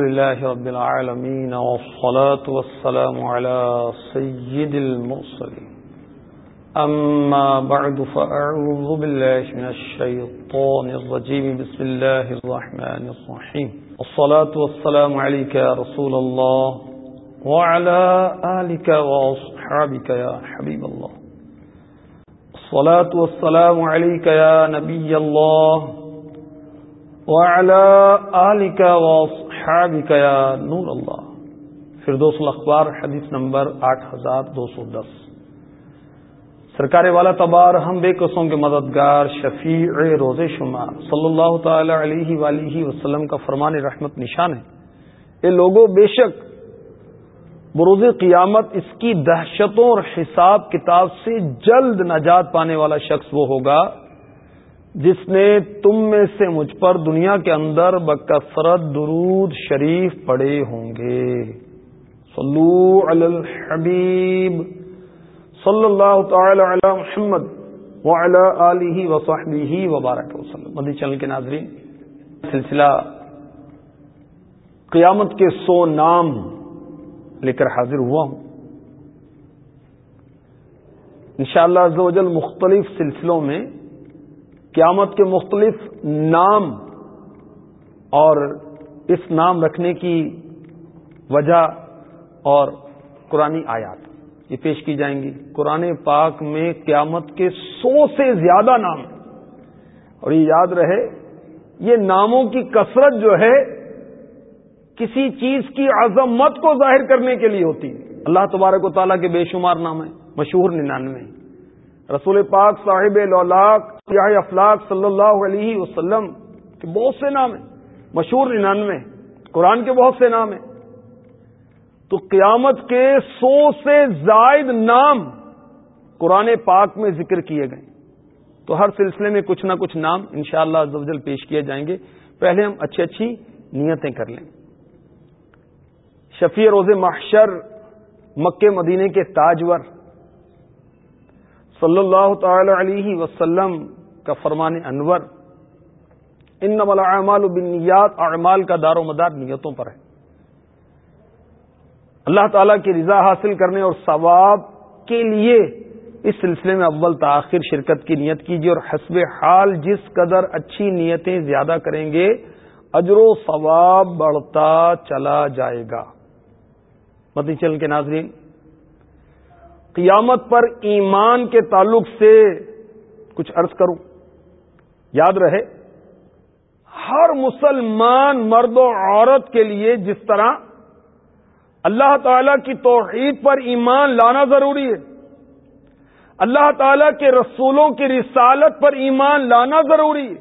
لله رب العالمين، والصلاة والسلام على سيد المرسلين. أما بعد، فأعوذ بالله من الشيطان الرجيم. بسم الله الرحمن الرحيم. الصلاة والسلام عليك يا رسول الله، وعلى آلك وأصحابك يا حبيب الله. الصلاة والسلام عليك يا نبي الله، وعلى آلك وأصحابك یا نور اللہ۔ فردوس الاخبار، حدیث نمبر آٹھ ہزار دو سو دس۔ سرکار والا تبار، ہم بے قصوں کے مددگار، شفیع روز شمار۔ صلی اللہ تعالی علیہ ولیہ وسلم کا فرمان رحمت نشان ہے۔ یہ لوگوں بے شک بروز قیامت اس کی دہشتوں اور حساب کتاب سے جلد نجات پانے والا شخص وہ ہوگا۔ جس نے تم میں سے مجھ پر دنیا کے اندر بکثرت درود شریف پڑے ہوں گے۔ صلو علی الحبیب۔ صلی اللہ تعالی علی محمد وعلی آلہ وصحبہ وبارک وسلم۔ مدی چینل کے ناظرین، سلسلہ قیامت کے سو نام لے کر حاضر ہوا ہوں۔ انشاءاللہ شاء اللہ مختلف سلسلوں میں قیامت کے مختلف نام اور اس نام رکھنے کی وجہ اور قرآن آیات یہ پیش کی جائیں گی۔ قرآن پاک میں قیامت کے سو سے زیادہ نام اور یہ یاد رہے، یہ ناموں کی کثرت جو ہے، کسی چیز کی عظمت کو ظاہر کرنے کے لیے ہوتی ہے۔ اللہ تبارک و تعالیٰ کے بے شمار نام ہیں، مشہور ننانوے رسول پاک صاحب لولاک افلاق صلی اللہ علیہ وسلم کے بہت سے نام ہیں، مشہور ننانوے، قرآن کے بہت سے نام ہیں۔ تو قیامت کے سو سے زائد نام قرآن پاک میں ذکر کیے گئے۔ تو ہر سلسلے میں کچھ نہ کچھ نام انشاءاللہ شاء اللہ پیش کیے جائیں گے۔ پہلے ہم اچھی اچھی نیتیں کر لیں۔ شفیع روز محشر مکے مدینے کے تاجور صلی اللہ تعالی علیہ وسلم کا فرمان انور ان نمل اعمال بنیات اعمال کا دار و مدار نیتوں پر ہے۔ اللہ تعالی کی رضا حاصل کرنے اور ثواب کے لیے اس سلسلے میں اول تاخیر شرکت کی نیت کیجیے اور حسب حال جس قدر اچھی نیتیں زیادہ کریں گے، اجر و ثواب بڑھتا چلا جائے گا۔ متی چل کے ناظرین قیامت پر ایمان کے تعلق سے کچھ عرض کروں۔ یاد رہے، ہر مسلمان مرد و عورت کے لیے جس طرح اللہ تعالی کی توحید پر ایمان لانا ضروری ہے، اللہ تعالی کے رسولوں کی رسالت پر ایمان لانا ضروری ہے۔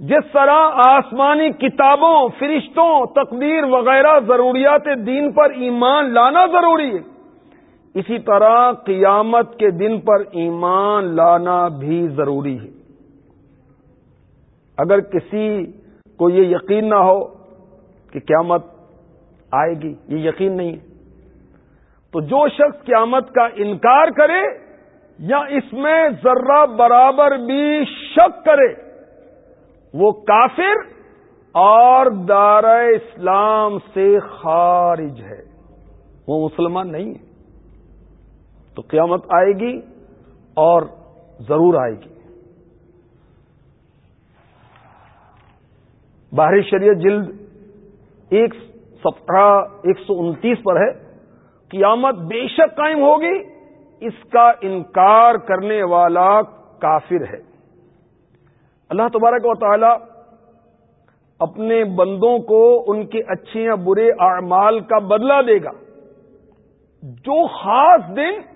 جس طرح آسمانی کتابوں، فرشتوں، تقدیر وغیرہ ضروریات دین پر ایمان لانا ضروری ہے۔ اسی طرح قیامت کے دن پر ایمان لانا بھی ضروری ہے۔ اگر کسی کو یہ یقین نہ ہو کہ قیامت آئے گی، یہ یقین نہیں۔ ہے تو جو شخص قیامت کا انکار کرے یا اس میں ذرہ برابر بھی شک کرے، وہ کافر اور دار اسلام سے خارج ہے۔ وہ مسلمان نہیں ہے۔ تو قیامت آئے گی اور ضرور آئے گی۔ باہری شریعت جلد ایک سپتہ ایک سو انتیس پر ہے۔ قیامت بے شک قائم ہوگی۔ اس کا انکار کرنے والا کافر ہے۔ اللہ تبارک و تعالی اپنے بندوں کو ان کے اچھے یا برے اعمال کا بدلہ دے گا۔ جو خاص دن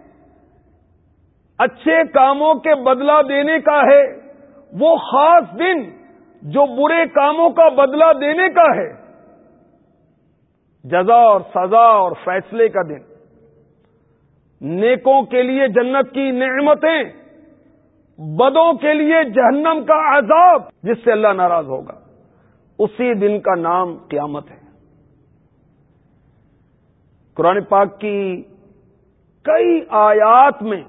اچھے کاموں کے بدلہ دینے کا ہے، وہ خاص دن جو برے کاموں کا بدلہ دینے کا ہے۔ جزا اور سزا اور فیصلے کا دن۔ نیکوں کے لیے جنت کی نعمتیں، بدوں کے لیے جہنم کا عذاب، جس سے اللہ ناراض ہوگا۔ اسی دن کا نام قیامت ہے۔ قرآن پاک کی کئی آیات میں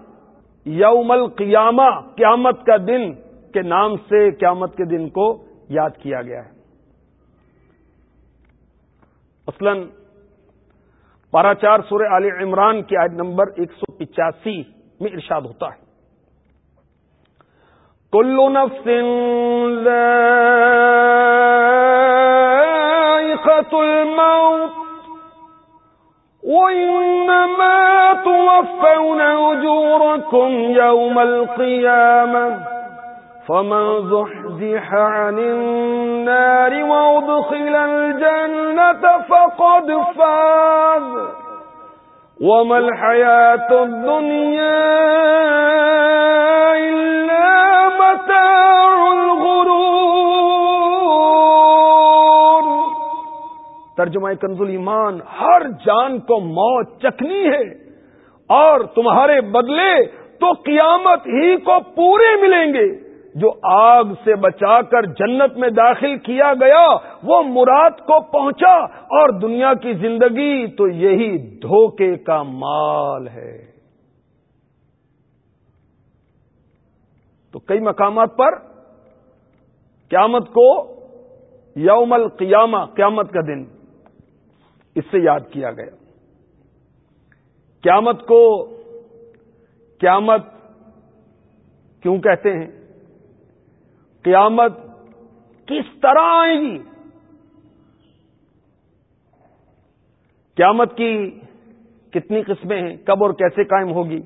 یوم القیامہ، قیامت کا دن، کے نام سے قیامت کے دن کو یاد کیا گیا ہے۔ مثلاً پارا چار سورہ علی عمران کی آیت نمبر ایک سو پچاسی میں ارشاد ہوتا ہے۔ کلو نفس الموت، وإنما توفون أجوركم يوم القيامة فمن زحزح عن النار وادخل الجنة فقد فاز وما الحياة الدنيا إلا متاع الغرور ترجمہ کنزل ایمان ہر جان کو موت چکنی ہے۔ اور تمہارے بدلے تو قیامت ہی کو پورے ملیں گے۔ جو آگ سے بچا کر جنت میں داخل کیا گیا، وہ مراد کو پہنچا اور دنیا کی زندگی تو یہی دھوکے کا مال ہے۔ تو کئی مقامات پر قیامت کو یوم القیامہ، قیامت کا دن اس سے یاد کیا گیا۔ قیامت کو قیامت کیوں کہتے ہیں؟ قیامت کس طرح آئے گی؟ قیامت کی کتنی قسمیں ہیں؟ کب اور کیسے قائم ہوگی؟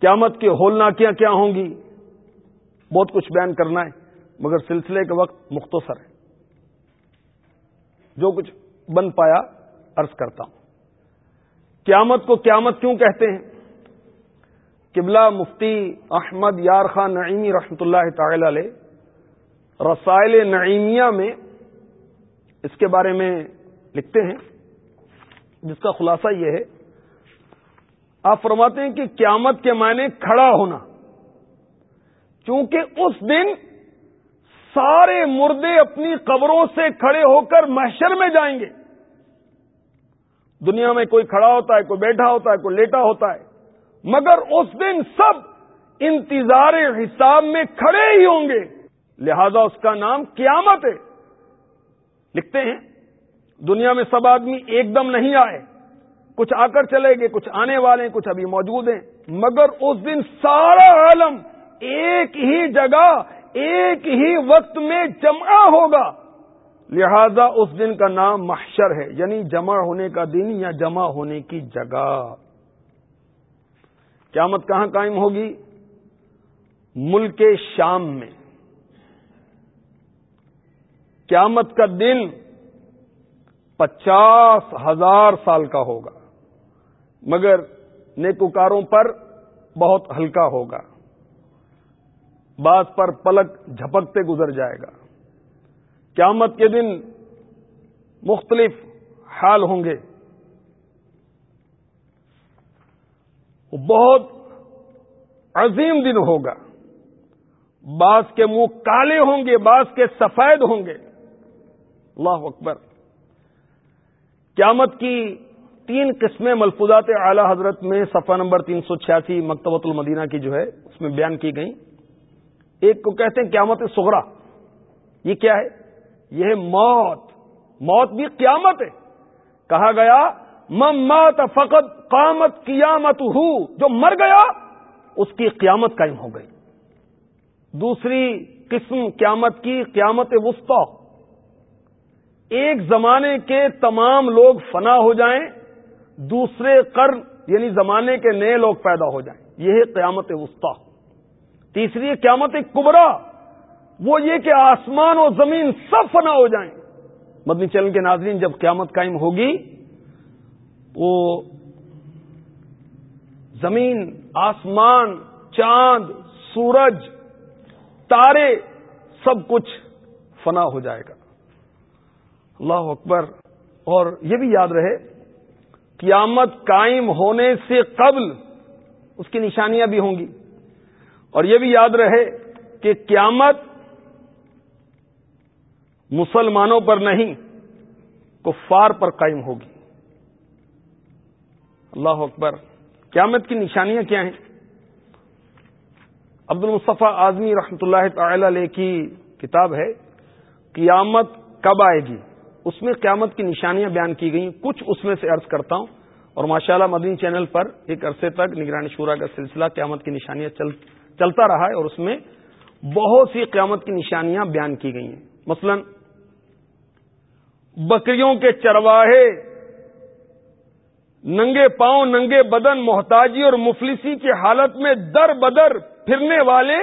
قیامت کے ہولناکیاں کیا ہوں گی؟ بہت کچھ بیان کرنا ہے، مگر سلسلے کے وقت مختصر ہے۔ جو کچھ بن پایا، عرض کرتا ہوں۔ قیامت کو قیامت کیوں کہتے ہیں؟ قبلہ مفتی احمد یار خان نعیمی رحمۃ اللہ تعالی علیہ، رسائل نعیمیہ میں اس کے بارے میں لکھتے ہیں، جس کا خلاصہ یہ ہے، آپ فرماتے ہیں کہ قیامت کے معنی کھڑا ہونا۔ چونکہ اس دن سارے مردے اپنی قبروں سے کھڑے ہو کر محشر میں جائیں گے۔ دنیا میں کوئی کھڑا ہوتا ہے، کوئی بیٹھا ہوتا ہے، کوئی لیٹا ہوتا ہے، مگر اس دن سب انتظار حساب میں کھڑے ہی ہوں گے۔ لہذا اس کا نام قیامت ہے۔ لکھتے ہیں، دنیا میں سب آدمی ایک دم نہیں آئے۔ کچھ آ کر چلے گئے، کچھ آنے والے ہیں، کچھ ابھی موجود ہیں۔ مگر اس دن سارا عالم ایک ہی جگہ، ایک ہی وقت میں جمع ہوگا۔ لہذا اس دن کا نام محشر ہے یعنی جمع ہونے کا دن یا جمع ہونے کی جگہ۔ قیامت کہاں قائم ہوگی؟ ملک شام میں۔ قیامت کا دن پچاس ہزار سال کا ہوگا، مگر نیکوکاروں پر بہت ہلکا ہوگا۔ بعض پر پلک جھپکتے گزر جائے گا۔ قیامت کے دن مختلف حال ہوں گے۔ بہت عظیم دن ہوگا۔ بعض کے منہ کالے ہوں گے، بعض کے سفید ہوں گے۔ اللہ اکبر۔ قیامت کی تین قسمیں ملفوظات اعلی حضرت میں صفحہ نمبر تین سو چھیاسی مکتبۃ المدینہ کی جو ہے، اس میں بیان کی گئی ایک کو کہتے ہیں قیامت سغرا یہ کیا ہے؟ یہ موت موت بھی قیامت ہے۔ کہا گیا مات فقط قامت قیامت ہو جو مر گیا، اس کی قیامت قائم ہو گئی۔ دوسری قسم قیامت کی، قیامت وسطی۔ ایک زمانے کے تمام لوگ فنا ہو جائیں، دوسرے قرن یعنی زمانے کے نئے لوگ پیدا ہو جائیں۔ یہ ہے قیامت وسطی۔ تیسری قیامت کبرا۔ وہ یہ کہ آسمان و زمین سب فنا ہو جائیں۔ مدنی چلن کے ناظرین، جب قیامت قائم ہوگی، وہ زمین، آسمان، چاند، سورج، تارے، سب کچھ فنا ہو جائے گا۔ اللہ اکبر۔ اور یہ بھی یاد رہے، قیامت قائم ہونے سے قبل اس کی نشانیاں بھی ہوں گی۔ اور یہ بھی یاد رہے کہ قیامت مسلمانوں پر نہیں، کفار پر قائم ہوگی۔ اللہ اکبر، قیامت کی نشانیاں کیا ہیں؟ عبد المصطفیٰ اعظمی رحمۃ اللہ تعالی علیہ کی کتاب ہے، قیامت کب آئے گی؟ اس میں قیامت کی نشانیاں بیان کی گئی کچھ اس میں سے عرض کرتا ہوں۔ اور ماشاءاللہ مدنی چینل پر ایک عرصے تک نگرانی شورا کا سلسلہ قیامت کی نشانیاں چل، چلتا رہا ہے اور اس میں بہت سی قیامت کی نشانیاں بیان کی گئی ہیں مثلا بکریوں کے چرواہے، ننگے پاؤں، ننگے بدن، محتاجی اور مفلسی کی حالت میں در بدر پھرنے والے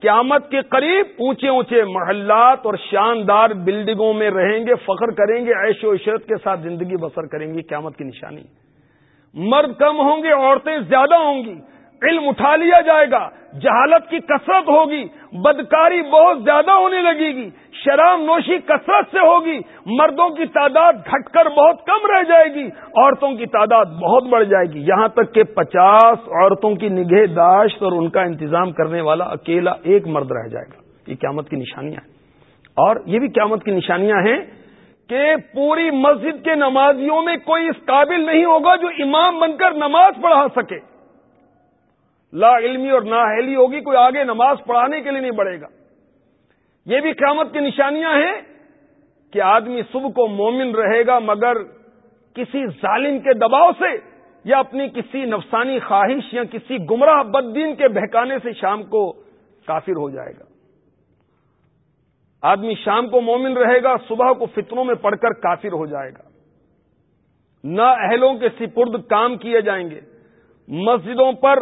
قیامت کے قریب اونچے اونچے محلات اور شاندار بلڈنگوں میں رہیں گے، فخر کریں گے، عیش و عشرت کے ساتھ زندگی بسر کریں گی قیامت کی نشانی۔ مرد کم ہوں گے، عورتیں زیادہ ہوں گی۔ علم اٹھا لیا جائے گا، جہالت کی کثرت ہوگی، بدکاری بہت زیادہ ہونے لگے گی شراب نوشی کثرت سے ہوگی، مردوں کی تعداد گھٹ کر بہت کم رہ جائے گی، عورتوں کی تعداد بہت بڑھ جائے گی۔ یہاں تک کہ پچاس عورتوں کی نگہ داشت اور ان کا انتظام کرنے والا اکیلا ایک مرد رہ جائے گا۔ یہ قیامت کی نشانیاں ہیں۔ اور یہ بھی قیامت کی نشانیاں ہیں کہ پوری مسجد کے نمازیوں میں کوئی اس قابل نہیں ہوگا جو امام بن کر نماز پڑھا سکے۔ لا علمی اور نااہلی ہوگی، کوئی آگے نماز پڑھانے کے لیے نہیں بڑھے گا۔ یہ بھی قیامت کی نشانیاں ہیں کہ آدمی صبح کو مومن رہے گا مگر کسی ظالم کے دباؤ سے یا اپنی کسی نفسانی خواہش یا کسی گمراہ بددین کے بہکانے سے شام کو کافر ہو جائے گا۔ آدمی شام کو مومن رہے گا، صبح کو فتنوں میں پڑھ کر کافر ہو جائے گا۔ نہ اہلوں کے سپرد کام کیے جائیں گے۔ مسجدوں پر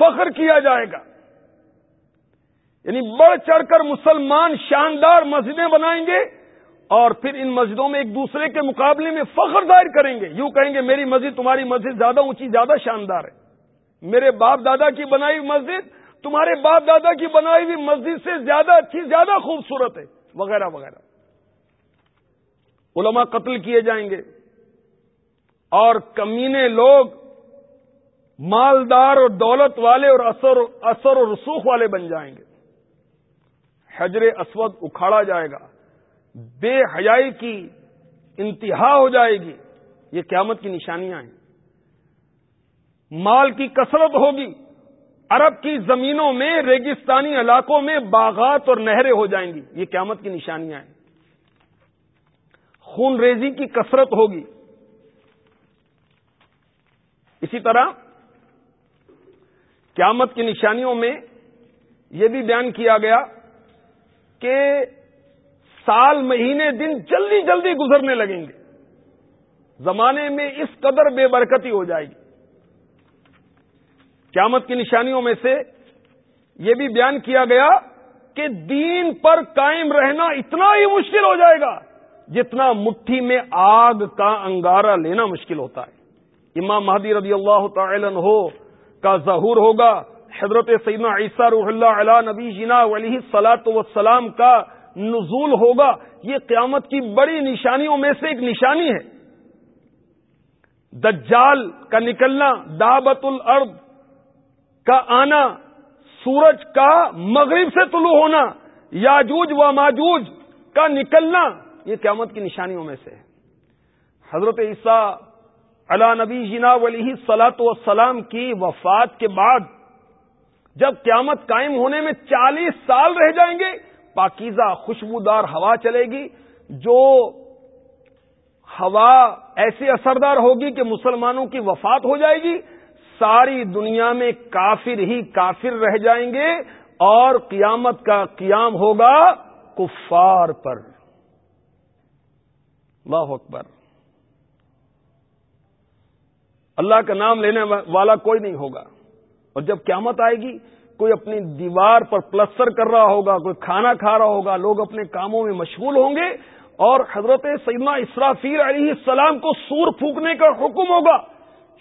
فخر کیا جائے گا۔ یعنی بڑھ چڑھ کر مسلمان شاندار مسجدیں بنائیں گے اور پھر ان مسجدوں میں ایک دوسرے کے مقابلے میں فخر ظاہر کریں گے۔ یوں کہیں گے، میری مسجد تمہاری مسجد زیادہ اونچی، زیادہ شاندار ہے۔ میرے باپ دادا کی بنائی ہوئی مسجد، تمہارے باپ دادا کی بنائی ہوئی مسجد سے زیادہ اچھی، زیادہ خوبصورت ہے۔ وغیرہ وغیرہ۔ علماء قتل کیے جائیں گے اور کمینے لوگ مالدار اور دولت والے اور اثر اثر و رسوخ والے بن جائیں گے۔ حجر اسود اکھاڑا جائے گا۔ بے حیائی کی انتہا ہو جائے گی۔ یہ قیامت کی نشانیاں ہیں۔ مال کی کثرت ہوگی۔ عرب کی زمینوں میں، ریگستانی علاقوں میں باغات اور نہریں ہو جائیں گی۔ یہ قیامت کی نشانیاں ہیں۔ خون ریزی کی کثرت ہوگی۔ اسی طرح قیامت کی نشانیوں میں یہ بھی بیان کیا گیا کہ سال مہینے دن جلدی جلدی گزرنے لگیں گے۔ زمانے میں اس قدر بے برکتی ہو جائے گی۔ قیامت کی نشانیوں میں سے یہ بھی بیان کیا گیا کہ دین پر قائم رہنا اتنا ہی مشکل ہو جائے گا جتنا مٹھی میں آگ کا انگارہ لینا مشکل ہوتا ہے۔ امام مہدی رضی اللہ تعالی ہو کا ظہور ہوگا۔ حضرت سیدنا عیسیٰ روح اللہ علیہ نبی جنا علیہ سلاۃ وسلام کا نزول ہوگا۔ یہ قیامت کی بڑی نشانیوں میں سے ایک نشانی ہے۔ دجال کا نکلنا دعبت الارض کا آنا، سورج کا مغرب سے طلوع ہونا، یاجوج و ماجوج کا نکلنا، یہ قیامت کی نشانیوں میں سے ہے۔ حضرت عیسیٰ علا نبی جنا ولی سلاۃ وسلام کی وفات کے بعد جب قیامت قائم ہونے میں چالیس سال رہ جائیں گے، پاکیزہ خوشبودار ہوا چلے گی، جو ہوا ایسی اثردار ہوگی کہ مسلمانوں کی وفات ہو جائے گی، ساری دنیا میں کافر ہی کافر رہ جائیں گے اور قیامت کا قیام ہوگا کفار پر۔ اللہ اکبر۔ اللہ کا نام لینے والا کوئی نہیں ہوگا۔ اور جب قیامت آئے گی، کوئی اپنی دیوار پر پلستر کر رہا ہوگا، کوئی کھانا کھا رہا ہوگا، لوگ اپنے کاموں میں مشغول ہوں گے اور حضرت سیدنا اسرافیر علیہ السلام کو سور پھونکنے کا حکم ہوگا۔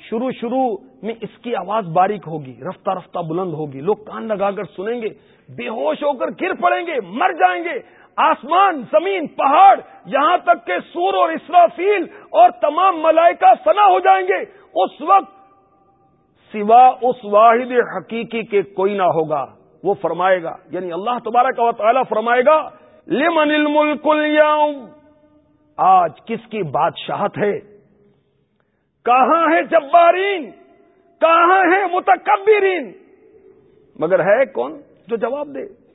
شروع شروع میں اس کی آواز باریک ہوگی، رفتہ رفتہ بلند ہوگی۔ لوگ کان لگا کر سنیں گے، بے ہوش ہو کر گر پڑیں گے، مر جائیں گے۔ آسمان، زمین، پہاڑ، یہاں تک کہ سور اور اسرافیل اور تمام ملائکہ فنا ہو جائیں گے۔ اس وقت سوا اس واحد حقیقی کے کوئی نہ ہوگا۔ وہ فرمائے گا یعنی اللہ تبارک کا تعالی فرمائے گا، لمن الملک اليوم؟ آج کس کی بادشاہت ہے؟ کہاں ہے جبارین؟ کہاں ہے متکبرین؟ مگر ہے کون جو جواب دے؟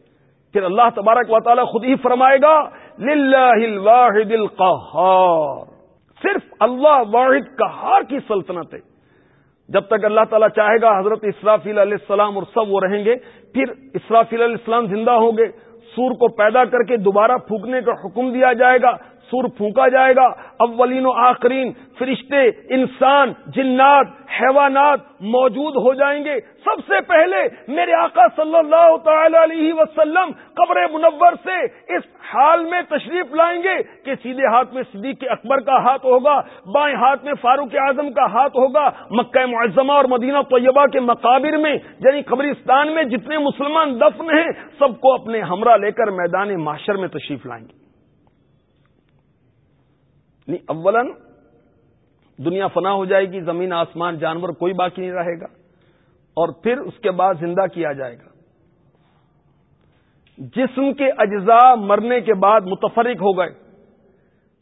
پھر اللہ تبارک و تعالی خود ہی فرمائے گا الواحد القہار صرف اللہ واحد قہار کی سلطنت ہے۔ جب تک اللہ تعالیٰ چاہے گا، حضرت اسرافیل علیہ السلام اور سب وہ رہیں گے، پھر اسرافیل علیہ السلام زندہ ہوں گے۔ سور کو پیدا کر کے دوبارہ پھونکنے کا حکم دیا جائے گا۔ سور پھونکا جائے گا۔ اولین و آخرین فرشتے، انسان، جنات، حیوانات موجود ہو جائیں گے۔ سب سے پہلے میرے آقا صلی اللہ تعالی علیہ وسلم قبر منور سے اس حال میں تشریف لائیں گے کہ سیدھے ہاتھ میں صدیق اکبر کا ہاتھ ہوگا، بائیں ہاتھ میں فاروق اعظم کا ہاتھ ہوگا، مکہ معظمہ اور مدینہ طیبہ کے مقابر میں یعنی قبرستان میں جتنے مسلمان دفن ہیں، سب کو اپنے ہمراہ لے کر میدان معاشر میں تشریف لائیں گے۔ اولن دنیا فنا ہو جائے گی، زمین، آسمان، جانور، کوئی باقی نہیں رہے گا، اور پھر اس کے بعد زندہ کیا جائے گا۔ جسم کے اجزاء مرنے کے بعد متفرق ہو گئے،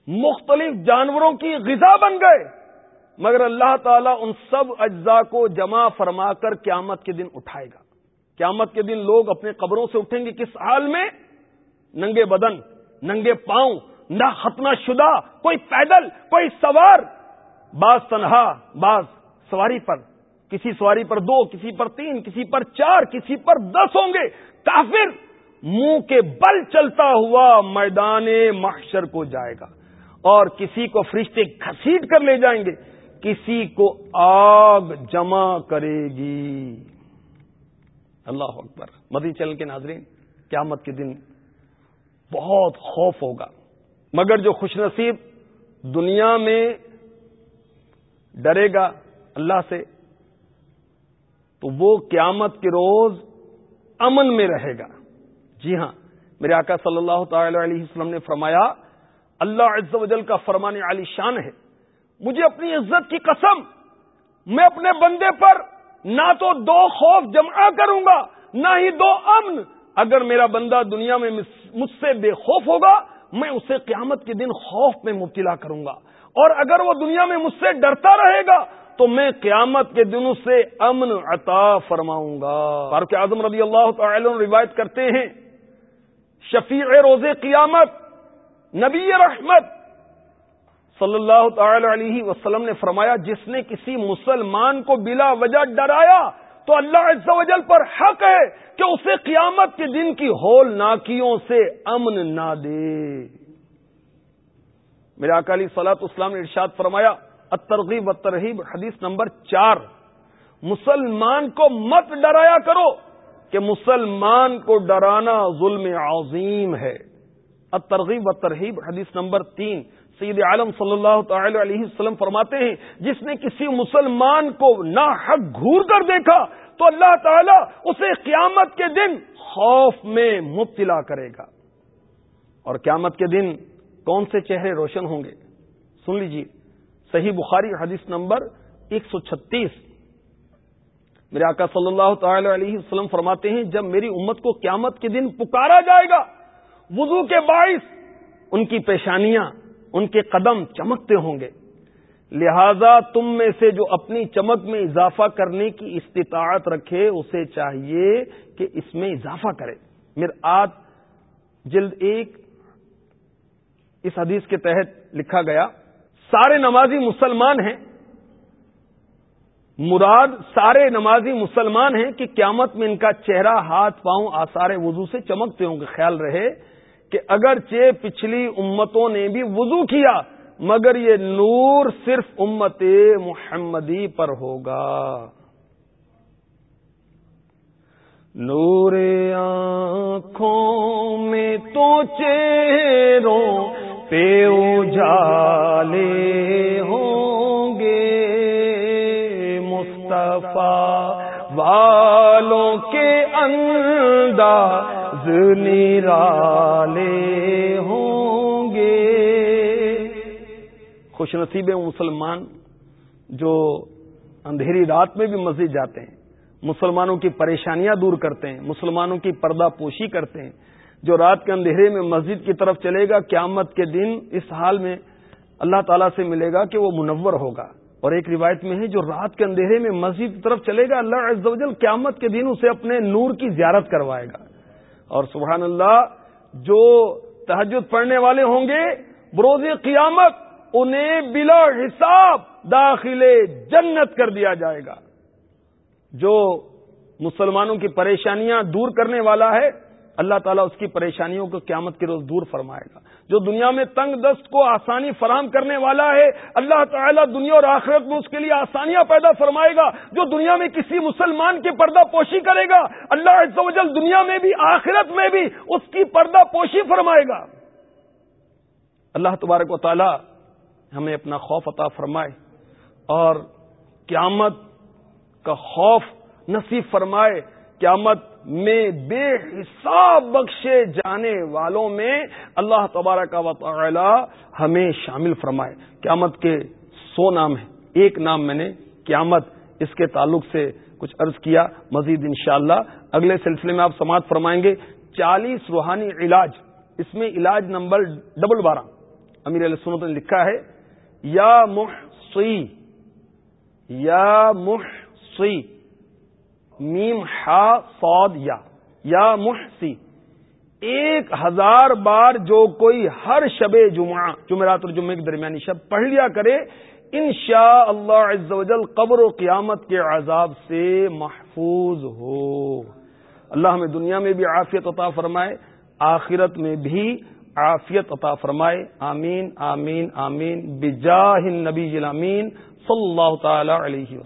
مختلف جانوروں کی غذا بن گئے، مگر اللہ تعالیٰ ان سب اجزاء کو جمع فرما کر قیامت کے دن اٹھائے گا۔ قیامت کے دن لوگ اپنے قبروں سے اٹھیں گے، کس حال میں؟ ننگے بدن، ننگے پاؤں نہ ختمہ شدہ، کوئی پیدل، کوئی سوار۔ بعض تنہا، بعض سواری پر۔ کسی سواری پر دو، کسی پر تین، کسی پر چار، کسی پر دس ہوں گے۔ کافر منہ کے بل چلتا ہوا میدان محشر کو جائے گا۔ اور کسی کو فرشتے گھسیٹ کر لے جائیں گے۔ کسی کو آگ جمع کرے گی۔ اللہ اکبر۔ مدی چل کے ناظرین، قیامت کے دن بہت خوف ہوگا۔ مگر جو خوش نصیب دنیا میں ڈرے گا اللہ سے، تو وہ قیامت کے روز امن میں رہے گا۔ جی ہاں میرے آقا صلی اللہ تعالی علیہ وسلم نے فرمایا، اللہ عز و جل کا فرمان علی شان ہے۔ مجھے اپنی عزت کی قسم، میں اپنے بندے پر نہ تو دو خوف جمع کروں گا، نہ ہی دو امن۔ اگر میرا بندہ دنیا میں مجھ سے بے خوف ہوگا میں اسے قیامت کے دن خوف میں مبتلا کروں گا۔ اور اگر وہ دنیا میں مجھ سے ڈرتا رہے گا، تو میں قیامت کے دنوں سے امن عطا فرماؤں گا۔ فاروق اعظم رضی اللہ تعالی روایت کرتے ہیں، شفیع روز قیامت، نبی رحمت صلی اللہ تعالی علیہ وسلم نے فرمایا، جس نے کسی مسلمان کو بلا وجہ ڈرایا تو اللہ عز و جل پر حق ہے کہ اسے قیامت کے دن کی ہول ناکیوں سے امن نہ دے۔ میرے اکالی سلاط اسلام نے ارشاد فرمایا اترغیب و ترغیب حدیث نمبر چار۔ مسلمان کو مت ڈرایا کرو کہ مسلمان کو ڈرانا ظلم عظیم ہے۔ اترغیب و ترغیب حدیث نمبر تین۔ سید عالم صلی اللہ تعالی علیہ وسلم فرماتے ہیں، جس نے کسی مسلمان کو نہ حق گور کر دیکھا، تو اللہ تعالی اسے قیامت کے دن خوف میں مبتلا کرے گا۔ اور قیامت کے دن کون سے چہرے روشن ہوں گے؟ سن لیجیے صحیح بخاری حدیث نمبر ایک سو چھتیس۔ میرے آقا صلی اللہ تعالی علیہ وسلم فرماتے ہیں، جب میری امت کو قیامت کے دن پکارا جائے گا، وضو کے باعث ان کی پیشانیاں ان کے قدم چمکتے ہوں گے۔ لہذا تم میں سے جو اپنی چمک میں اضافہ کرنے کی استطاعت رکھے، اسے چاہیے کہ اس میں اضافہ کرے۔ میرے جلد ایک اس حدیث کے تحت لکھا گیا، سارے نمازی مسلمان ہیں۔ مراد سارے نمازی مسلمان ہیں کہ قیامت میں ان کا چہرہ، ہاتھ، پاؤں آسار وضو سے چمکتے ہوں گے، خیال رہے۔ کہ اگرچہ پچھلی امتوں نے بھی وضو کیا، مگر یہ نور صرف امت محمدی پر ہوگا۔ نور آنکھوں میں تو چہروں پہ اجالے ہوں گے۔ مصطفیٰ والوں کے اندر انداز نرالے ہوں گے۔ خوش نصیب مسلمان جو اندھیری رات میں بھی مسجد جاتے ہیں، مسلمانوں کی پریشانیاں دور کرتے ہیں، مسلمانوں کی پردہ پوشی کرتے ہیں۔ جو رات کے اندھیرے میں مسجد کی طرف چلے گا، قیامت کے دن اس حال میں اللہ تعالیٰ سے ملے گا کہ وہ منور ہوگا۔ اور ایک روایت میں ہے، جو رات کے اندھیرے میں مسجد کی طرف چلے گا، اللہ عز و جل قیامت کے دن اسے اپنے نور کی زیارت کروائے گا۔ اور سبحان اللہ، جو تحجد پڑھنے والے ہوں گے، بروز قیامت انہیں بلا حساب داخل جنت کر دیا جائے گا۔ جو مسلمانوں کی پریشانیاں دور کرنے والا ہے، اللہ تعالیٰ اس کی پریشانیوں کو قیامت کے روز دور فرمائے گا۔ جو دنیا میں تنگ دست کو آسانی فراہم کرنے والا ہے، اللہ تعالیٰ دنیا اور آخرت میں اس کے لیے آسانیاں پیدا فرمائے گا، جو دنیا میں کسی مسلمان کی پردہ پوشی کرے گا، اللہ عز و جل دنیا میں بھی، آخرت میں بھی اس کی پردہ پوشی فرمائے گا۔ اللہ تبارک و تعالی ہمیں اپنا خوف عطا فرمائے اور قیامت کا خوف نصیب فرمائے۔ قیامت میں بے حساب بخشے جانے والوں میں اللہ تبارک و تعالی ہمیں شامل فرمائے۔ قیامت کے سو نام ہیں۔ ایک نام میں نے قیامت اس کے تعلق سے کچھ عرض کیا۔ مزید انشاءاللہ اگلے سلسلے میں آپ سماعت فرمائیں گے۔ چالیس روحانی علاج۔ اس میں علاج نمبر ڈبل بارہ۔ امیر علیہ سنت نے لکھا ہے، یا محسی یا محسی میم ہا سود یا یا محسی۔ ایک ہزار بار جو کوئی ہر شب جمعہ، جمعرات اور جمعے کی درمیانی شب پڑھ لیا کرے ان شاء اللہ قبر و قیامت کے عذاب سے محفوظ ہو۔ اللہ ہمیں دنیا میں بھی عافیت عطا فرمائے، آخرت میں بھی عافیت عطا فرمائے۔ آمین آمین آمین۔ بجاہ النبی امین صلی اللہ تعالی علیہ وسلم۔